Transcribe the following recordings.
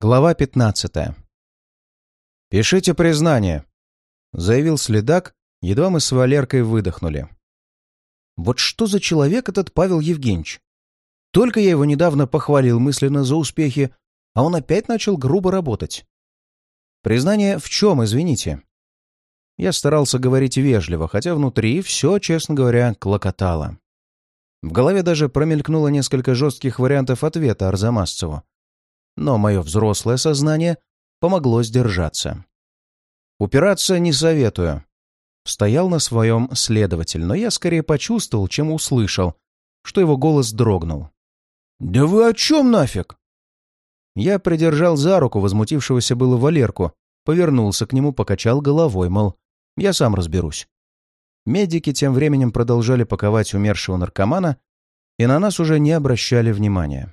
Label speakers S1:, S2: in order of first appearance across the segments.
S1: Глава 15. «Пишите признание», — заявил следак, едва мы с Валеркой выдохнули. «Вот что за человек этот Павел Евгеньевич? Только я его недавно похвалил мысленно за успехи, а он опять начал грубо работать. Признание в чем, извините?» Я старался говорить вежливо, хотя внутри все, честно говоря, клокотало. В голове даже промелькнуло несколько жестких вариантов ответа Арзамасцеву, но мое взрослое сознание помогло сдержаться. Упираться не советую. Стоял на своем следователь, но я скорее почувствовал, чем услышал, что его голос дрогнул. «Да вы о чем нафиг?» Я придержал за руку возмутившегося было Валерку, повернулся к нему, покачал головой, мол, я сам разберусь. Медики тем временем продолжали паковать умершего наркомана и на нас уже не обращали внимания.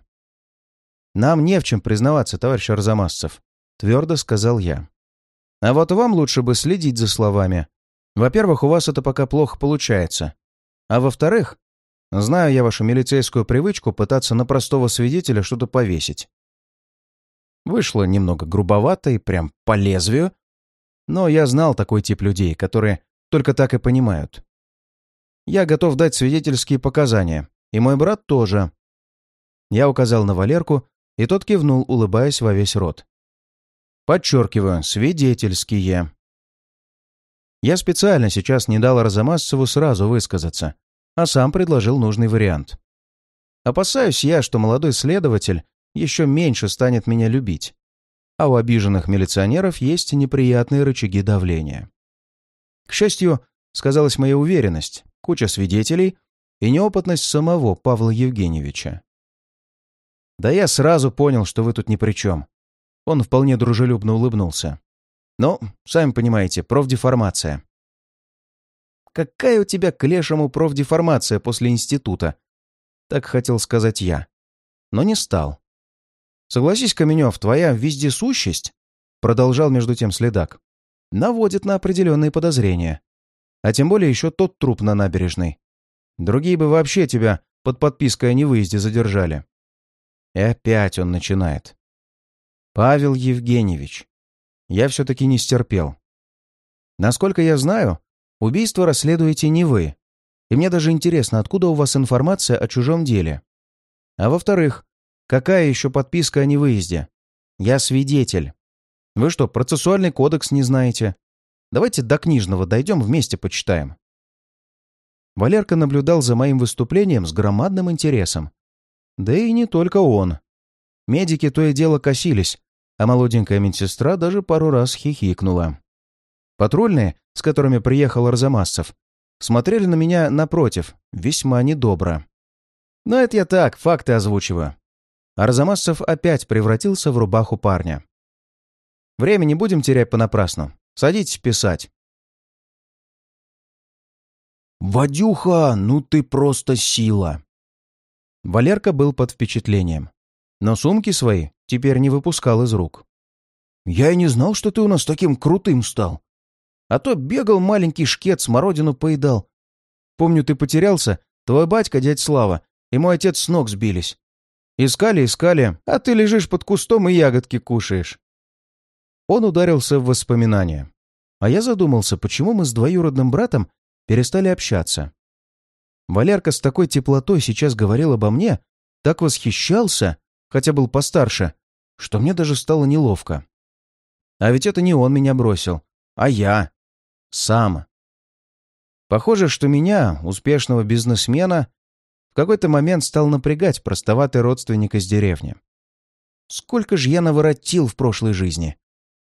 S1: «Нам не в чем признаваться, товарищ Арзамасцев», — твердо сказал я. «А вот вам лучше бы следить за словами. Во-первых, у вас это пока плохо получается. А во-вторых, знаю я вашу милицейскую привычку пытаться на простого свидетеля что-то повесить. Вышло немного грубовато и прям по лезвию, но я знал такой тип людей, которые только так и понимают. Я готов дать свидетельские показания, и мой брат тоже. Я указал на Валерку, и тот кивнул, улыбаясь во весь рот. Подчеркиваю, свидетельские. Я специально сейчас не дал Арзамасцеву сразу высказаться, а сам предложил нужный вариант. Опасаюсь я, что молодой следователь еще меньше станет меня любить, а у обиженных милиционеров есть неприятные рычаги давления. К счастью, сказалась моя уверенность, куча свидетелей и неопытность самого Павла Евгеньевича. «Да я сразу понял, что вы тут ни при чем». Он вполне дружелюбно улыбнулся. «Ну, сами понимаете, профдеформация». «Какая у тебя к лешему профдеформация после института?» Так хотел сказать я. Но не стал. «Согласись, Каменев, твоя вездесущесть?» Продолжал между тем следак. «Наводит на определенные подозрения. А тем более еще тот труп на набережной. Другие бы вообще тебя под подпиской о невыезде задержали. И опять он начинает. «Павел Евгеньевич, я все-таки не стерпел. Насколько я знаю, убийство расследуете не вы. И мне даже интересно, откуда у вас информация о чужом деле. А во-вторых, какая еще подписка о невыезде? Я свидетель. Вы что, процессуальный кодекс не знаете? Давайте до книжного дойдем, вместе почитаем». Валерка наблюдал за моим выступлением с громадным интересом. Да и не только он. Медики то и дело косились, а молоденькая медсестра даже пару раз хихикнула. Патрульные, с которыми приехал Арзамасцев, смотрели на меня напротив, весьма недобро. Но это я так, факты озвучиваю. Арзамасцев опять превратился в рубаху парня. Времени будем терять понапрасну. Садитесь писать. «Вадюха, ну ты просто сила!» Валерка был под впечатлением, но сумки свои теперь не выпускал из рук. «Я и не знал, что ты у нас таким крутым стал. А то бегал маленький шкет, смородину поедал. Помню, ты потерялся, твой батька, дядь Слава, и мой отец с ног сбились. Искали, искали, а ты лежишь под кустом и ягодки кушаешь». Он ударился в воспоминания. А я задумался, почему мы с двоюродным братом перестали общаться. Валерка с такой теплотой сейчас говорил обо мне, так восхищался, хотя был постарше, что мне даже стало неловко. А ведь это не он меня бросил, а я. Сам. Похоже, что меня, успешного бизнесмена, в какой-то момент стал напрягать простоватый родственник из деревни. Сколько же я наворотил в прошлой жизни.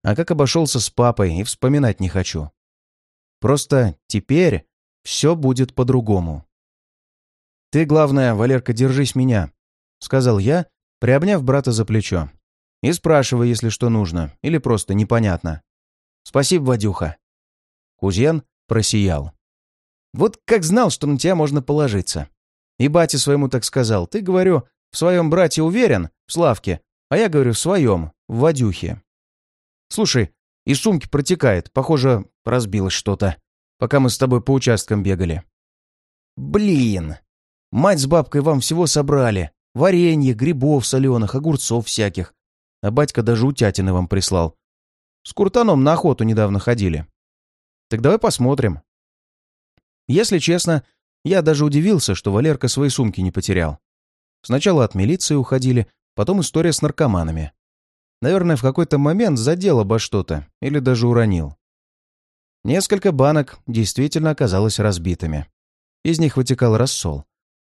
S1: А как обошелся с папой, и вспоминать не хочу. Просто теперь все будет по-другому. «Ты, главное, Валерка, держись меня», — сказал я, приобняв брата за плечо. «И спрашивай, если что нужно, или просто непонятно». «Спасибо, Вадюха». Кузен просиял. «Вот как знал, что на тебя можно положиться. И бате своему так сказал. Ты, говорю, в своем брате уверен, в Славке, а я говорю, в своем, в Вадюхе. Слушай, из сумки протекает, похоже, разбилось что-то, пока мы с тобой по участкам бегали». «Блин!» Мать с бабкой вам всего собрали. Варенье, грибов соленых, огурцов всяких. А батька даже утятины вам прислал. С Куртаном на охоту недавно ходили. Так давай посмотрим. Если честно, я даже удивился, что Валерка свои сумки не потерял. Сначала от милиции уходили, потом история с наркоманами. Наверное, в какой-то момент задел обо что-то или даже уронил. Несколько банок действительно оказалось разбитыми. Из них вытекал рассол.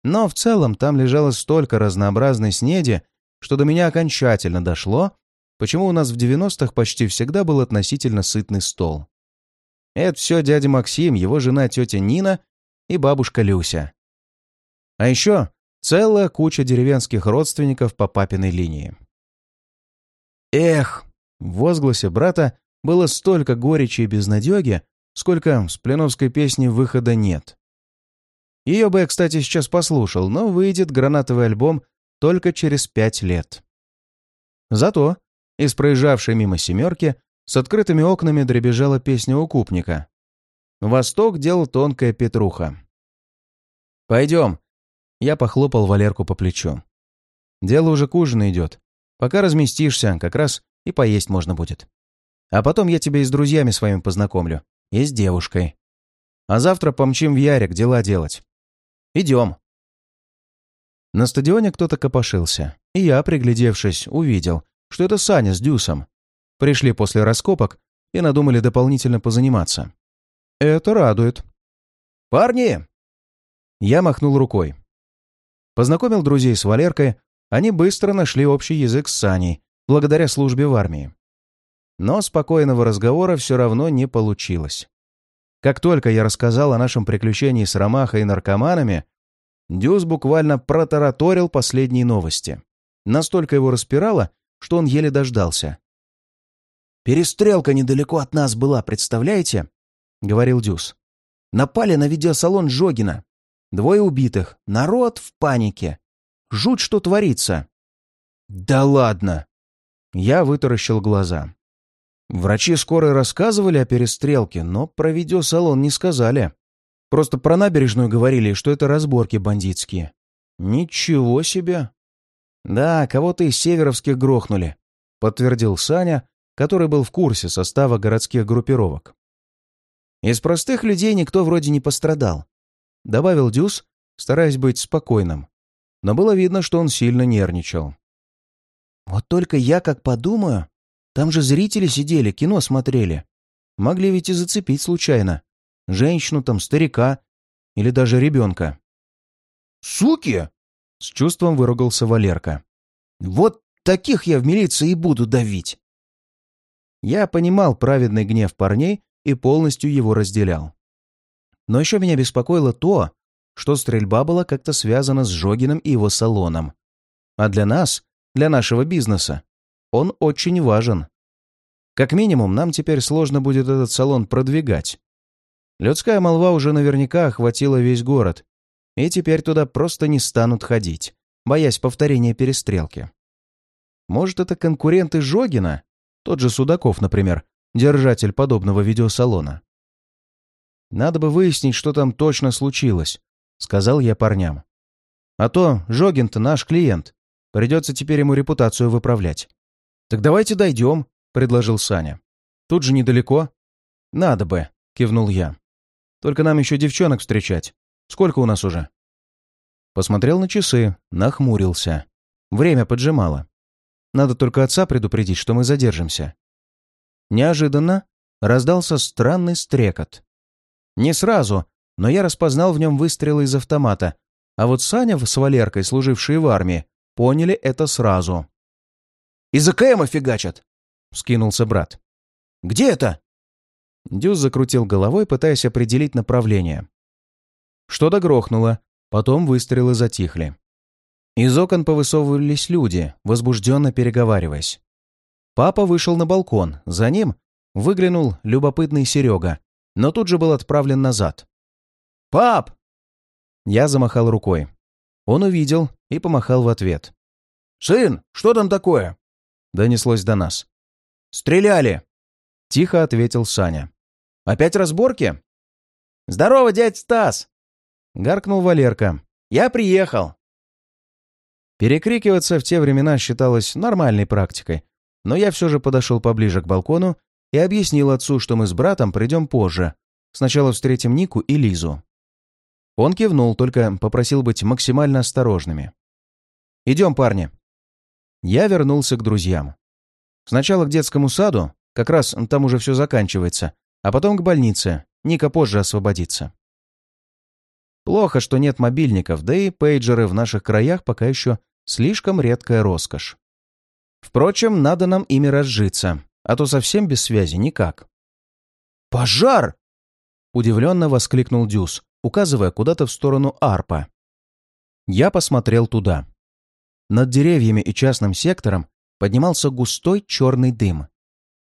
S1: Но в целом там лежало столько разнообразной снеди, что до меня окончательно дошло, почему у нас в 90-х почти всегда был относительно сытный стол. Это все дядя Максим, его жена тетя Нина и бабушка Люся. А еще целая куча деревенских родственников по папиной линии. Эх, в возгласе брата было столько горечи и безнадеги, сколько с пленовской песни выхода нет. Ее бы я, кстати, сейчас послушал, но выйдет гранатовый альбом только через пять лет. Зато из проезжавшей мимо «семерки» с открытыми окнами дребезжала песня укупника. Восток делал тонкая петруха. «Пойдем!» Я похлопал Валерку по плечу. «Дело уже к ужину идет. Пока разместишься, как раз и поесть можно будет. А потом я тебя и с друзьями своими познакомлю. И с девушкой. А завтра помчим в Ярик дела делать. Идем!» На стадионе кто-то копошился, и я, приглядевшись, увидел, что это Саня с Дюсом. Пришли после раскопок и надумали дополнительно позаниматься. Это радует. «Парни!» Я махнул рукой. Познакомил друзей с Валеркой, они быстро нашли общий язык с Саней, благодаря службе в армии. Но спокойного разговора все равно не получилось. Как только я рассказал о нашем приключении с Ромахой и наркоманами, Дюс буквально протараторил последние новости. Настолько его распирало, что он еле дождался. «Перестрелка недалеко от нас была, представляете?» — говорил Дюс. «Напали на видеосалон Жогина. Двое убитых. Народ в панике. Жуть, что творится». «Да ладно!» Я вытаращил глаза. Врачи скорой рассказывали о перестрелке, но про видеосалон не сказали. Просто про набережную говорили, что это разборки бандитские. Ничего себе! Да, кого-то из северовских грохнули, подтвердил Саня, который был в курсе состава городских группировок. Из простых людей никто вроде не пострадал, добавил Дюс, стараясь быть спокойным. Но было видно, что он сильно нервничал. Вот только я как подумаю, там же зрители сидели, кино смотрели. Могли ведь и зацепить случайно женщину там, старика или даже ребенка. «Суки!» — с чувством выругался Валерка. «Вот таких я в милиции и буду давить!» Я понимал праведный гнев парней и полностью его разделял. Но еще меня беспокоило то, что стрельба была как-то связана с Жогиным и его салоном. А для нас, для нашего бизнеса, он очень важен. Как минимум, нам теперь сложно будет этот салон продвигать. Людская молва уже наверняка охватила весь город, и теперь туда просто не станут ходить, боясь повторения перестрелки. Может, это конкуренты Жогина? Тот же Судаков, например, держатель подобного видеосалона. «Надо бы выяснить, что там точно случилось», — сказал я парням. «А то Жогин-то наш клиент. Придется теперь ему репутацию выправлять». «Так давайте дойдем», — предложил Саня. «Тут же недалеко». «Надо бы», — кивнул я. Только нам еще девчонок встречать. Сколько у нас уже?» Посмотрел на часы, нахмурился. Время поджимало. Надо только отца предупредить, что мы задержимся. Неожиданно раздался странный стрекот. Не сразу, но я распознал в нем выстрелы из автомата, а вот Саня с Валеркой, служившие в армии, поняли это сразу. «Из АКМа фигачат!» — скинулся брат. «Где это?» Дюз закрутил головой, пытаясь определить направление. Что-то грохнуло, потом выстрелы затихли. Из окон повысовывались люди, возбужденно переговариваясь. Папа вышел на балкон, за ним выглянул любопытный Серега, но тут же был отправлен назад. «Пап!» Я замахал рукой. Он увидел и помахал в ответ. «Сын, что там такое?» Донеслось до нас. «Стреляли!» Тихо ответил Саня. «Опять разборки?» «Здорово, дядь Стас!» Гаркнул Валерка. «Я приехал!» Перекрикиваться в те времена считалось нормальной практикой, но я все же подошел поближе к балкону и объяснил отцу, что мы с братом придем позже. Сначала встретим Нику и Лизу. Он кивнул, только попросил быть максимально осторожными. «Идем, парни». Я вернулся к друзьям. Сначала к детскому саду, как раз там уже все заканчивается, а потом к больнице. Ника позже освободится. Плохо, что нет мобильников, да и пейджеры в наших краях пока еще слишком редкая роскошь. Впрочем, надо нам ими разжиться, а то совсем без связи никак. «Пожар!» — удивленно воскликнул Дюс, указывая куда-то в сторону арпа. Я посмотрел туда. Над деревьями и частным сектором поднимался густой черный дым.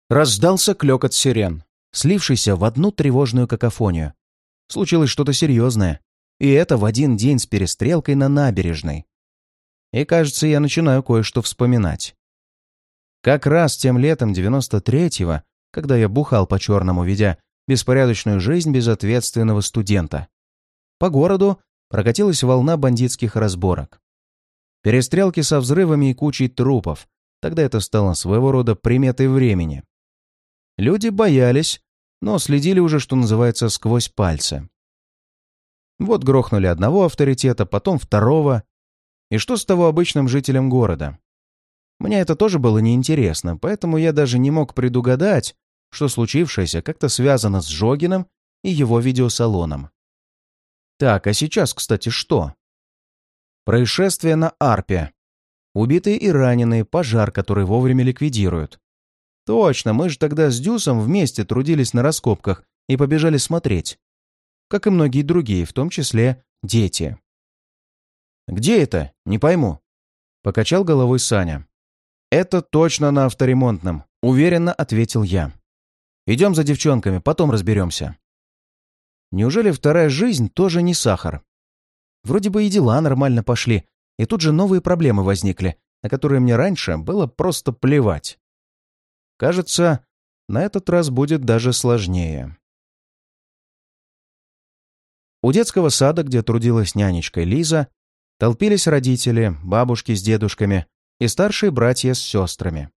S1: Раздался клёкот сирен, слившийся в одну тревожную какофонию. Случилось что-то серьезное, и это в один день с перестрелкой на набережной. И, кажется, я начинаю кое-что вспоминать. Как раз тем летом 93-го, когда я бухал по-черному, ведя беспорядочную жизнь безответственного студента, по городу прокатилась волна бандитских разборок. Перестрелки со взрывами и кучей трупов, тогда это стало своего рода приметой времени. Люди боялись, но следили уже, что называется, сквозь пальцы. Вот грохнули одного авторитета, потом второго. И что с того обычным жителем города? Мне это тоже было неинтересно, поэтому я даже не мог предугадать, что случившееся как-то связано с Жогином и его видеосалоном. Так, а сейчас, кстати, что? Происшествие на Арпе. Убитые и раненые, пожар, который вовремя ликвидируют. Точно, мы же тогда с Дюсом вместе трудились на раскопках и побежали смотреть. Как и многие другие, в том числе дети. «Где это? Не пойму», — покачал головой Саня. «Это точно на авторемонтном», — уверенно ответил я. «Идем за девчонками, потом разберемся». Неужели вторая жизнь тоже не сахар? Вроде бы и дела нормально пошли, и тут же новые проблемы возникли, на которые мне раньше было просто плевать. Кажется, на этот раз будет даже сложнее. У детского сада, где трудилась нянечка Лиза, толпились родители, бабушки с дедушками и старшие братья с сестрами.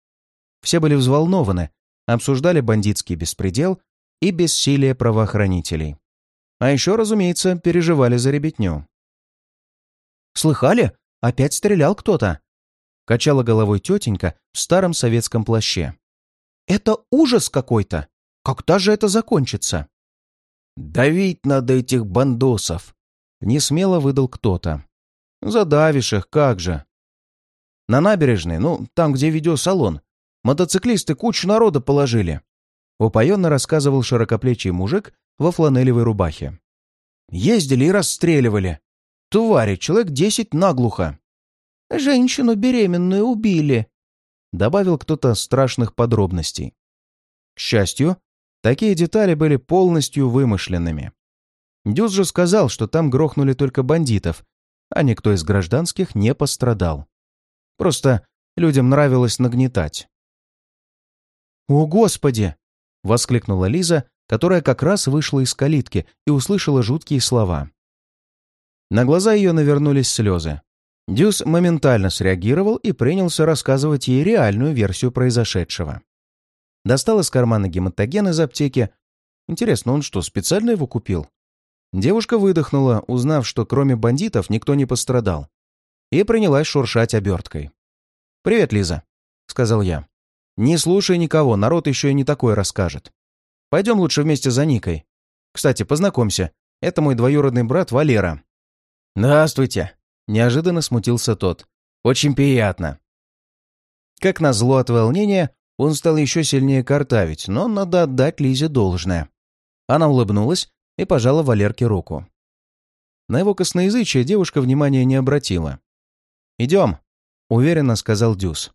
S1: Все были взволнованы, обсуждали бандитский беспредел и бессилие правоохранителей. А еще, разумеется, переживали за ребятню. «Слыхали? Опять стрелял кто-то!» — качала головой тетенька в старом советском плаще. «Это ужас какой-то! Когда же это закончится?» «Давить надо этих бандосов!» — несмело выдал кто-то. «Задавишь их, как же!» На набережной, ну, там, где видеосалон, мотоциклисты кучу народа положили. Упоенно рассказывал широкоплечий мужик во фланелевой рубахе. Ездили и расстреливали. Твари, человек десять наглухо. Женщину беременную убили. Добавил кто-то страшных подробностей. К счастью, такие детали были полностью вымышленными. Дюз же сказал, что там грохнули только бандитов, а никто из гражданских не пострадал. Просто людям нравилось нагнетать. «О, Господи!» — воскликнула Лиза, которая как раз вышла из калитки и услышала жуткие слова. На глаза ее навернулись слезы. Дюс моментально среагировал и принялся рассказывать ей реальную версию произошедшего. Достал из кармана гематоген из аптеки. Интересно, он что, специально его купил? Девушка выдохнула, узнав, что кроме бандитов никто не пострадал и принялась шуршать оберткой. «Привет, Лиза», — сказал я. «Не слушай никого, народ еще и не такое расскажет. Пойдем лучше вместе за Никой. Кстати, познакомься, это мой двоюродный брат Валера». «Здравствуйте», — неожиданно смутился тот. «Очень приятно». Как назло от волнения, он стал еще сильнее картавить, но надо отдать Лизе должное. Она улыбнулась и пожала Валерке руку. На его косноязычие девушка внимания не обратила. «Идем», — уверенно сказал Дюс.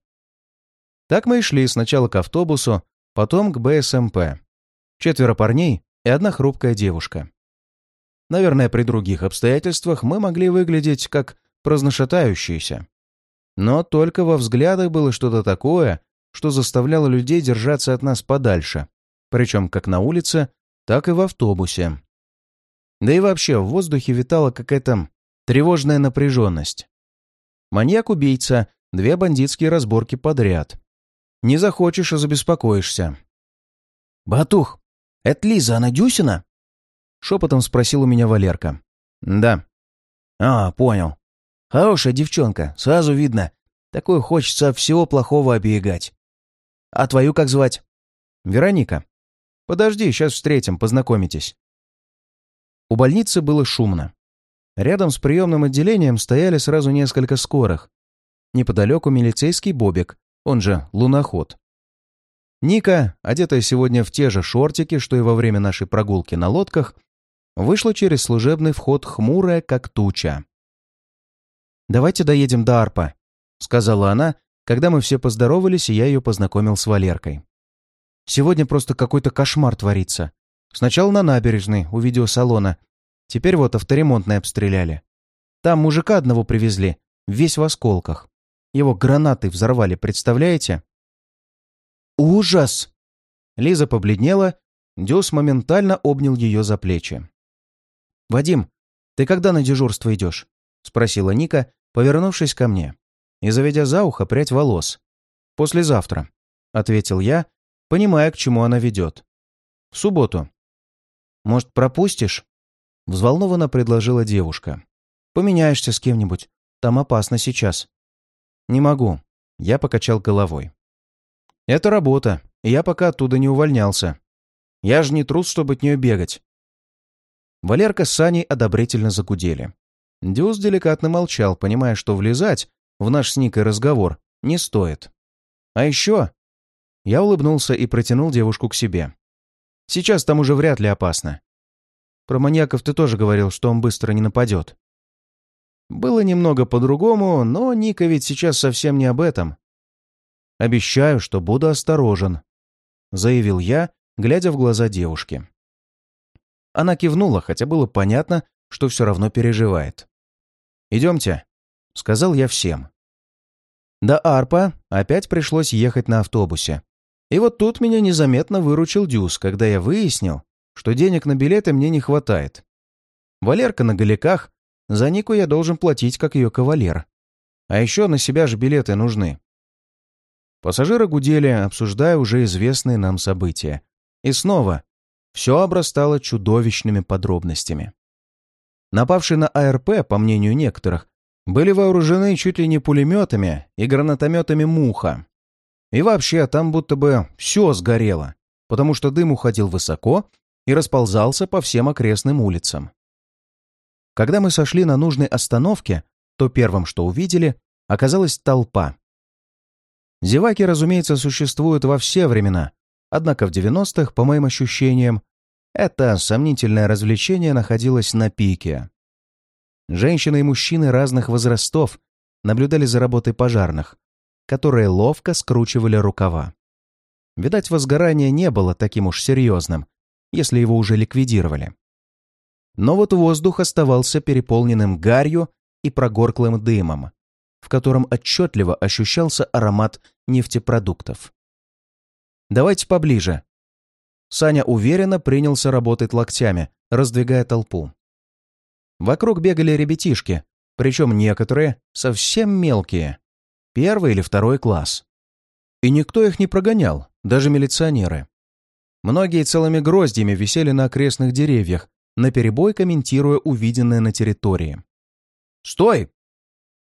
S1: Так мы и шли сначала к автобусу, потом к БСМП. Четверо парней и одна хрупкая девушка. Наверное, при других обстоятельствах мы могли выглядеть как прознашатающиеся. Но только во взглядах было что-то такое, что заставляло людей держаться от нас подальше, причем как на улице, так и в автобусе. Да и вообще в воздухе витала какая-то тревожная напряженность. Маньяк-убийца, две бандитские разборки подряд. Не захочешь и забеспокоишься.
S2: «Батух, это Лиза, она Дюсина?»
S1: Шепотом спросил у меня Валерка. «Да».
S2: «А, понял. Хорошая девчонка, сразу видно. Такое хочется всего плохого оберегать. А твою как звать?»
S1: «Вероника. Подожди, сейчас встретим, познакомитесь». У больницы было шумно. Рядом с приемным отделением стояли сразу несколько скорых. Неподалеку милицейский Бобик, он же луноход. Ника, одетая сегодня в те же шортики, что и во время нашей прогулки на лодках, вышла через служебный вход хмурая, как туча. «Давайте доедем до Арпа», — сказала она, когда мы все поздоровались, и я ее познакомил с Валеркой. «Сегодня просто какой-то кошмар творится. Сначала на набережной, у видеосалона. Теперь вот авторемонтные обстреляли. Там мужика одного привезли, весь в осколках. Его гранаты взорвали, представляете?»
S2: «Ужас!»
S1: Лиза побледнела, Дюс моментально обнял ее за плечи. «Вадим, ты когда на дежурство идешь?» — спросила Ника, повернувшись ко мне и заведя за ухо прядь волос. «Послезавтра», — ответил я, понимая, к чему она ведет. «В субботу». «Может, пропустишь?» — взволнованно предложила девушка. «Поменяешься с кем-нибудь. Там опасно сейчас». «Не могу», — я покачал головой. Это работа, и я пока оттуда не увольнялся. Я же не трус, чтобы от нее бегать. Валерка с Саней одобрительно загудели. Дюс деликатно молчал, понимая, что влезать в наш с Никой разговор не стоит. А еще... Я улыбнулся и протянул девушку к себе. Сейчас там уже вряд ли опасно. Про маньяков ты тоже говорил, что он быстро не нападет. Было немного по-другому, но Ника ведь сейчас совсем не об этом. Обещаю, что буду осторожен», — заявил я, глядя в глаза девушки. Она кивнула, хотя было понятно, что все равно переживает. «Идемте», — сказал я всем. До Арпа опять пришлось ехать на автобусе. И вот тут меня незаметно выручил Дюс, когда я выяснил, что денег на билеты мне не хватает. Валерка на голиках, за Нику я должен платить, как ее кавалер. А еще на себя же билеты нужны. Пассажиры гудели, обсуждая уже известные нам события. И снова все обрастало чудовищными подробностями. Напавшие на АРП, по мнению некоторых, были вооружены чуть ли не пулеметами и гранатометами «Муха». И вообще там будто бы все сгорело, потому что дым уходил высоко и расползался по всем окрестным улицам. Когда мы сошли на нужной остановке, то первым, что увидели, оказалась толпа. Зеваки, разумеется, существуют во все времена, однако в 90-х, по моим ощущениям, это сомнительное развлечение находилось на пике. Женщины и мужчины разных возрастов наблюдали за работой пожарных, которые ловко скручивали рукава. Видать, возгорание не было таким уж серьезным, если его уже ликвидировали. Но вот воздух оставался переполненным гарью и прогорклым дымом, в котором отчетливо ощущался аромат нефтепродуктов. «Давайте поближе». Саня уверенно принялся работать локтями, раздвигая толпу. Вокруг бегали ребятишки, причем некоторые совсем мелкие, первый или второй класс. И никто их не прогонял, даже милиционеры. Многие целыми гроздьями висели на окрестных деревьях, наперебой комментируя увиденное на территории. «Стой!»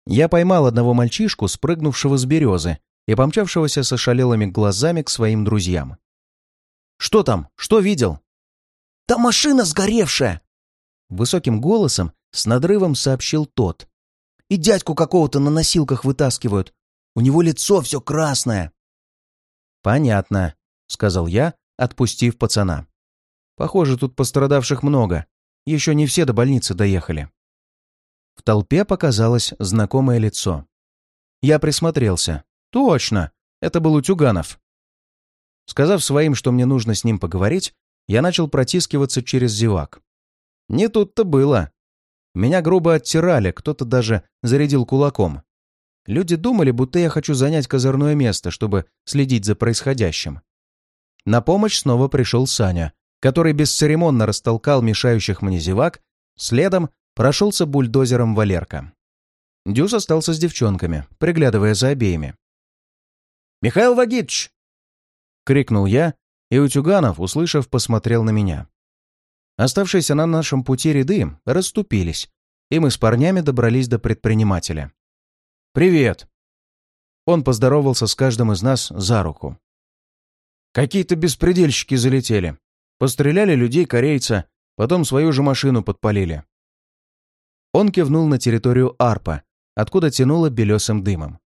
S1: Я поймал одного мальчишку, спрыгнувшего с березы и помчавшегося со шалелыми глазами к своим друзьям. «Что там? Что видел?»
S2: «Там машина сгоревшая!»
S1: Высоким голосом с надрывом сообщил тот.
S2: «И дядьку какого-то на носилках вытаскивают. У него лицо все красное».
S1: «Понятно», — сказал я, отпустив пацана. «Похоже, тут пострадавших много. Еще не все до больницы доехали». В толпе показалось знакомое лицо. Я присмотрелся. Точно, это был Утюганов. Сказав своим, что мне нужно с ним поговорить, я начал протискиваться через зевак. Не тут-то было. Меня грубо оттирали, кто-то даже зарядил кулаком. Люди думали, будто я хочу занять козырное место, чтобы следить за происходящим. На помощь снова пришел Саня, который бесцеремонно растолкал мешающих мне зевак, следом Прошелся бульдозером Валерка. Дюс остался с девчонками, приглядывая за обеими.
S2: «Михаил Вагитович!»
S1: — крикнул я, и Утюганов, услышав, посмотрел на меня. Оставшиеся на нашем пути ряды расступились, и мы с парнями добрались до предпринимателя. «Привет!» Он поздоровался с каждым из нас за руку. «Какие-то беспредельщики залетели. Постреляли людей корейца, потом свою же машину подпалили». Он кивнул на территорию Арпа, откуда тянуло белесым дымом.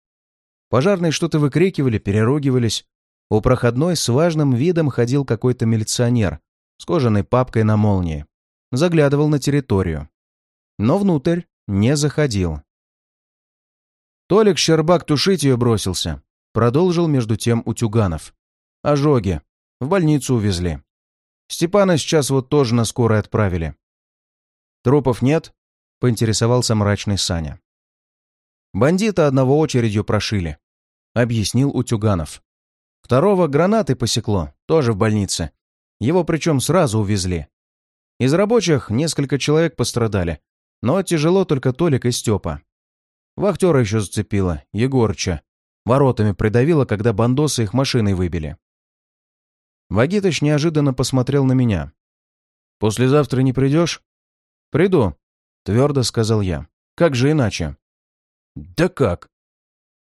S1: Пожарные что-то выкрикивали, переругивались. У проходной с важным видом ходил какой-то милиционер с кожаной папкой на молнии. Заглядывал на территорию. Но внутрь не заходил. Толик Щербак тушить ее бросился. Продолжил между тем Утюганов. Ожоги. В больницу увезли. Степана сейчас вот тоже на скорой отправили. Трупов нет? Поинтересовался мрачный Саня. Бандита одного очередью прошили. Объяснил Утюганов. Второго гранатой посекло, тоже в больнице. Его причем сразу увезли. Из рабочих несколько человек пострадали, но тяжело только Толик и Степа. Вахтера еще зацепило, Егорча. Воротами придавило, когда бандосы их машиной выбили. Вагитыч неожиданно посмотрел на меня. «Послезавтра не придешь?» «Приду», — твердо сказал я. «Как же иначе?» «Да как?»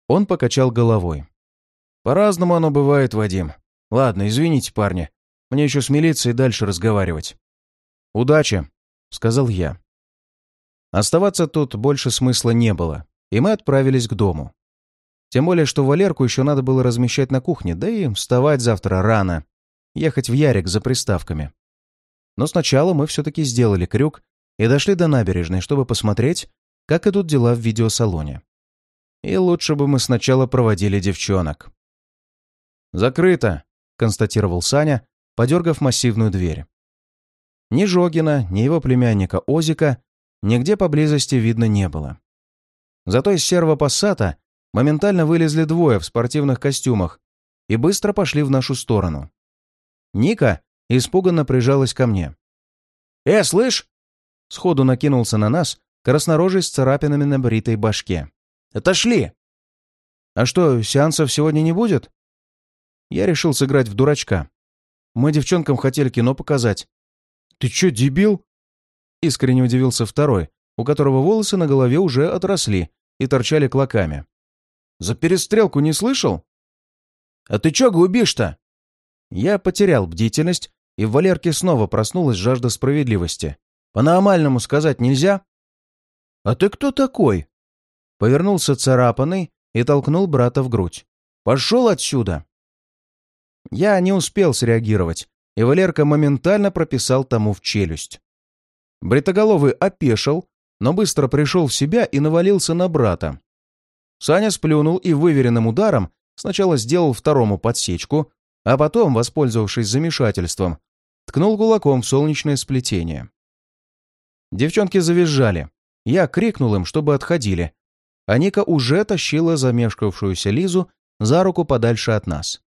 S1: Он покачал головой. «По-разному оно бывает, Вадим. Ладно, извините, парни. Мне еще с милицией дальше разговаривать». «Удачи», — сказал я. Оставаться тут больше смысла не было и мы отправились к дому. Тем более, что Валерку еще надо было размещать на кухне, да и вставать завтра рано, ехать в Ярик за приставками. Но сначала мы все-таки сделали крюк и дошли до набережной, чтобы посмотреть, как идут дела в видеосалоне. И лучше бы мы сначала проводили девчонок. «Закрыто», — констатировал Саня, подергав массивную дверь. Ни Жогина, ни его племянника Озика нигде поблизости видно не было. Зато из серого пассата моментально вылезли двое в спортивных костюмах и быстро пошли в нашу сторону. Ника испуганно прижалась ко мне. «Э, слышь!» Сходу накинулся на нас краснорожий с царапинами на бритой башке. «Отошли!» «А что, сеансов сегодня не будет?» Я решил сыграть в дурачка. Мы девчонкам хотели кино показать. «Ты чё, дебил?» Искренне удивился второй, у которого волосы на голове уже отросли и торчали клоками. «За перестрелку не слышал?» «А ты чё глубишь-то?» Я потерял бдительность, и в Валерке снова проснулась жажда справедливости. «По-нормальному сказать нельзя?» «А ты кто такой?» Повернулся царапанный и толкнул брата в грудь. «Пошел отсюда!» Я не успел среагировать, и Валерка моментально прописал тому в челюсть. Бритоголовый опешил, но быстро пришел в себя и навалился на брата. Саня сплюнул и выверенным ударом сначала сделал второму подсечку, а потом, воспользовавшись замешательством, ткнул кулаком в солнечное сплетение. Девчонки завизжали. Я крикнул им, чтобы отходили, а Ника уже тащила замешкавшуюся Лизу за руку подальше от нас.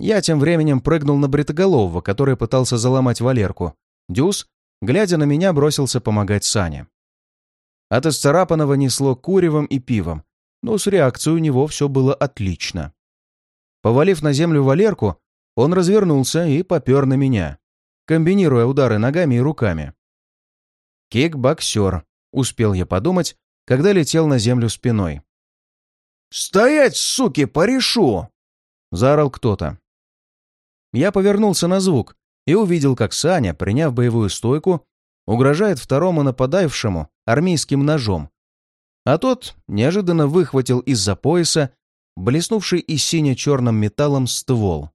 S1: Я тем временем прыгнул на Бритоголового, который пытался заломать Валерку. Дюс Глядя на меня, бросился помогать Сане. От исцарапанного несло куревом и пивом, но с реакцией у него все было отлично. Повалив на землю Валерку, он развернулся и попер на меня, комбинируя удары ногами и руками. «Кик-боксер», — успел я подумать, когда летел на землю спиной. «Стоять, суки, порешу!» — заорал кто-то. Я повернулся на звук и увидел, как Саня, приняв боевую стойку, угрожает второму нападавшему армейским ножом. А тот неожиданно выхватил из-за пояса блеснувший и сине-черным металлом ствол.